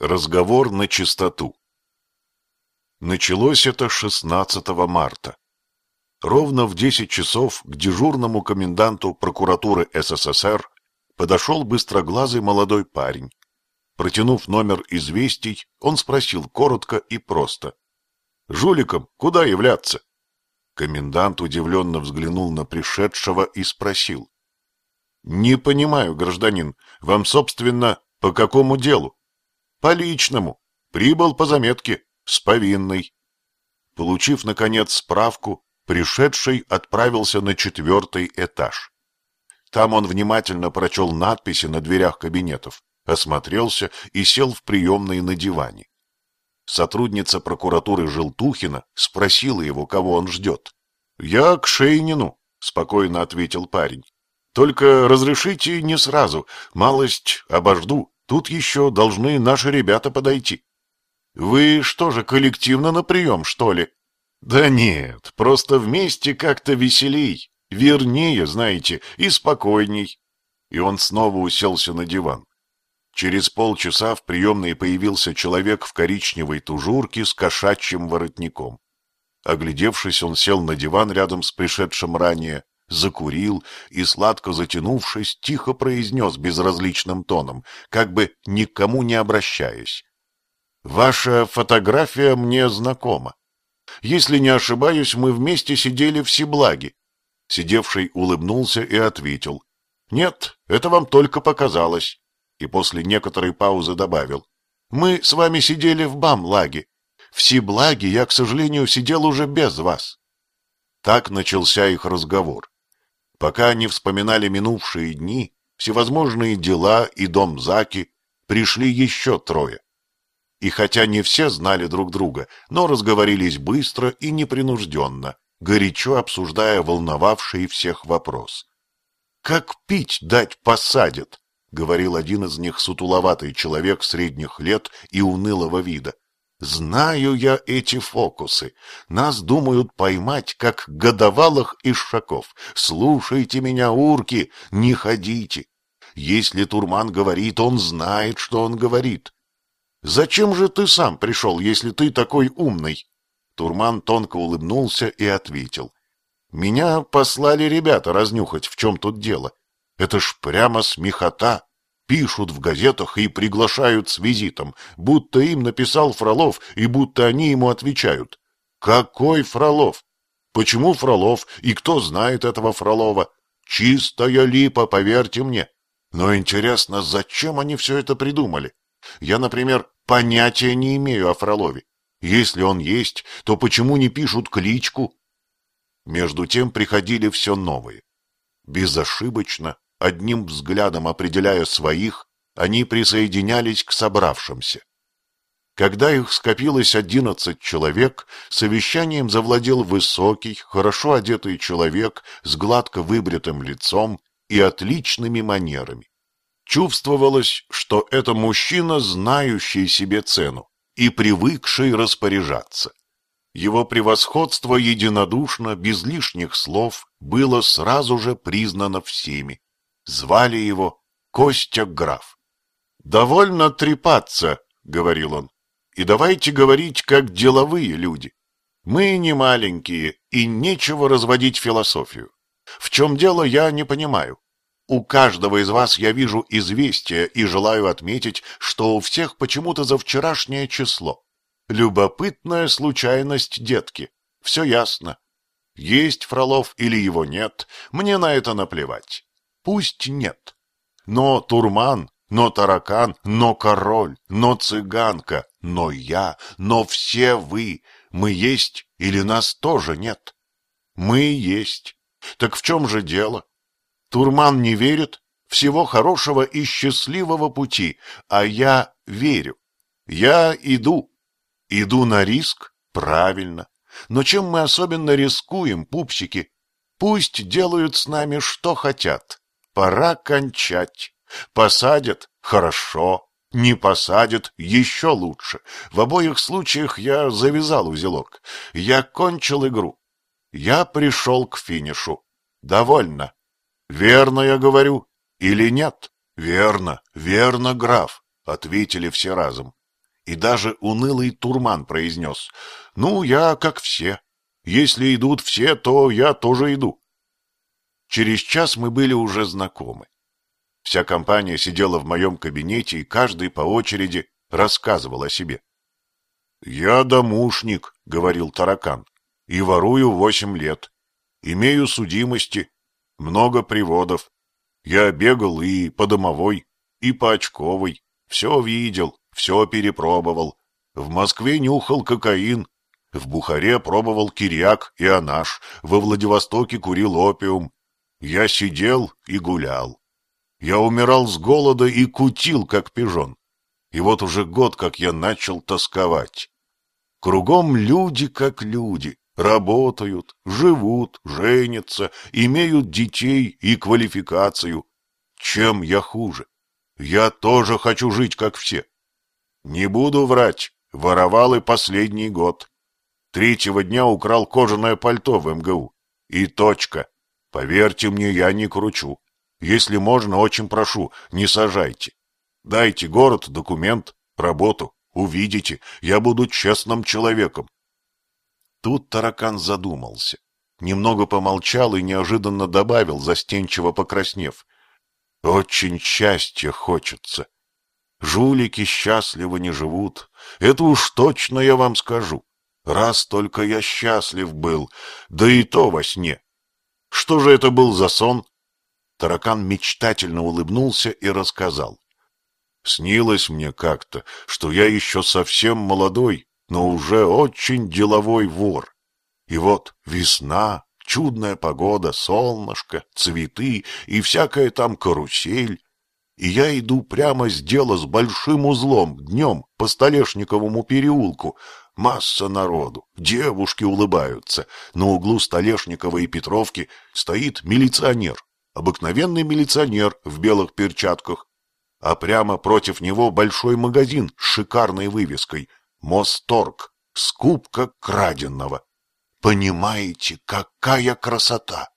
Разговор на чистоту. Началось это 16 марта. Ровно в 10 часов к дежурному коменданту прокуратуры СССР подошел быстроглазый молодой парень. Протянув номер известий, он спросил коротко и просто. «Жуликом куда являться?» Комендант удивленно взглянул на пришедшего и спросил. «Не понимаю, гражданин, вам, собственно, по какому делу?» По личному. Прибыл по заметке. С повинной. Получив, наконец, справку, пришедший отправился на четвертый этаж. Там он внимательно прочел надписи на дверях кабинетов, осмотрелся и сел в приемной на диване. Сотрудница прокуратуры Желтухина спросила его, кого он ждет. «Я к Шейнину», — спокойно ответил парень. «Только разрешите не сразу, малость обожду». Тут еще должны наши ребята подойти. Вы что же, коллективно на прием, что ли? Да нет, просто вместе как-то веселей, вернее, знаете, и спокойней. И он снова уселся на диван. Через полчаса в приемной появился человек в коричневой тужурке с кошачьим воротником. Оглядевшись, он сел на диван рядом с пришедшим ранее, закурил и, сладко затянувшись, тихо произнес безразличным тоном, как бы никому не обращаясь. «Ваша фотография мне знакома. Если не ошибаюсь, мы вместе сидели в Сиблаге». Сидевший улыбнулся и ответил. «Нет, это вам только показалось». И после некоторой паузы добавил. «Мы с вами сидели в Бамлаге. В Сиблаге я, к сожалению, сидел уже без вас». Так начался их разговор. Пока они вспоминали минувшие дни, всевозможные дела и дом Заки, пришли еще трое. И хотя не все знали друг друга, но разговорились быстро и непринужденно, горячо обсуждая волновавший всех вопрос. «Как пить дать посадят?» — говорил один из них сутуловатый человек средних лет и унылого вида. Знаю я эти фокусы. Нас думают поймать, как годовалых ишаков. Слушайте меня, урки, не ходите. Если Турман говорит, он знает, что он говорит. Зачем же ты сам пришел, если ты такой умный? Турман тонко улыбнулся и ответил. Меня послали ребята разнюхать, в чем тут дело. Это ж прямо смехота пишут в газетах и приглашают с визитом, будто им написал Фролов и будто они ему отвечают. Какой Фролов? Почему Фролов и кто знает этого Фролова? Чистая липа, поверьте мне. Но интересно, зачем они все это придумали? Я, например, понятия не имею о Фролове. Если он есть, то почему не пишут кличку? Между тем приходили все новые. Безошибочно одним взглядом определяя своих, они присоединялись к собравшимся. Когда их скопилось одиннадцать человек, совещанием завладел высокий, хорошо одетый человек с гладко выбритым лицом и отличными манерами. Чувствовалось, что это мужчина, знающий себе цену и привыкший распоряжаться. Его превосходство единодушно, без лишних слов, было сразу же признано всеми. Звали его Костя Граф. «Довольно трепаться», — говорил он, — «и давайте говорить, как деловые люди. Мы не маленькие, и нечего разводить философию. В чем дело, я не понимаю. У каждого из вас я вижу известие и желаю отметить, что у всех почему-то за вчерашнее число. Любопытная случайность, детки. Все ясно. Есть Фролов или его нет, мне на это наплевать. Пусть нет. Но Турман, но таракан, но король, но цыганка, но я, но все вы, мы есть или нас тоже нет? Мы есть. Так в чем же дело? Турман не верит? Всего хорошего и счастливого пути, а я верю. Я иду. Иду на риск? Правильно. Но чем мы особенно рискуем, пупсики? Пусть делают с нами что хотят. Пора кончать. Посадят — хорошо. Не посадят — еще лучше. В обоих случаях я завязал узелок. Я кончил игру. Я пришел к финишу. Довольно. Верно я говорю или нет? Верно, верно, граф, — ответили все разом. И даже унылый турман произнес, «Ну, я как все. Если идут все, то я тоже иду». Через час мы были уже знакомы. Вся компания сидела в моем кабинете, и каждый по очереди рассказывал о себе. «Я домушник», — говорил таракан, — «и ворую восемь лет. Имею судимости, много приводов. Я бегал и по домовой, и по очковой, все видел, все перепробовал. В Москве нюхал кокаин, в Бухаре пробовал киряк и анаш, во Владивостоке курил опиум. Я сидел и гулял. Я умирал с голода и кутил, как пижон. И вот уже год, как я начал тосковать. Кругом люди как люди, работают, живут, женятся, имеют детей и квалификацию. Чем я хуже? Я тоже хочу жить, как все. Не буду врать, воровал и последний год. Третьего дня украл кожаное пальто в МГУ. И точка. Поверьте мне, я не кручу. Если можно, очень прошу, не сажайте. Дайте город, документ, работу. Увидите, я буду честным человеком. Тут таракан задумался. Немного помолчал и неожиданно добавил, застенчиво покраснев. Очень счастья хочется. Жулики счастливо не живут. Это уж точно я вам скажу. Раз только я счастлив был, да и то во сне. Что же это был за сон? Таракан мечтательно улыбнулся и рассказал. Снилось мне как-то, что я еще совсем молодой, но уже очень деловой вор. И вот весна, чудная погода, солнышко, цветы и всякая там карусель. И я иду прямо с дела с большим узлом днем по Столешниковому переулку. Масса народу, девушки улыбаются. На углу Столешникова и Петровки стоит милиционер, обыкновенный милиционер в белых перчатках, а прямо против него большой магазин с шикарной вывеской «Мосторг. Скупка краденного». Понимаете, какая красота!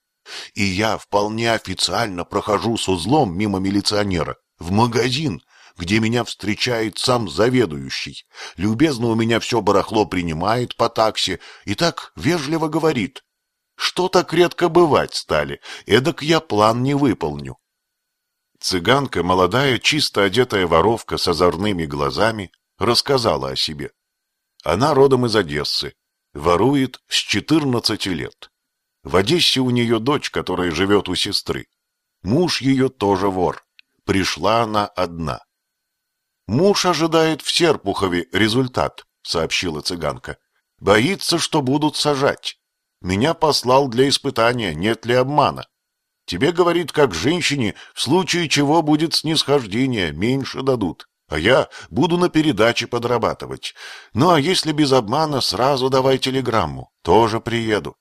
И я вполне официально прохожу с узлом мимо милиционера в магазин, где меня встречает сам заведующий. Любезно у меня все барахло принимает по такси и так вежливо говорит. Что так редко бывать стали, эдак я план не выполню. Цыганка, молодая, чисто одетая воровка с озорными глазами, рассказала о себе. Она родом из Одессы, ворует с четырнадцати лет. В Одессе у нее дочь, которая живет у сестры. Муж ее тоже вор. Пришла она одна. Муж ожидает в Серпухове результат, сообщила цыганка. Боится, что будут сажать. Меня послал для испытания, нет ли обмана. Тебе, говорит, как женщине, в случае чего будет снисхождение, меньше дадут. А я буду на передаче подрабатывать. Ну, а если без обмана, сразу давай телеграмму. Тоже приеду.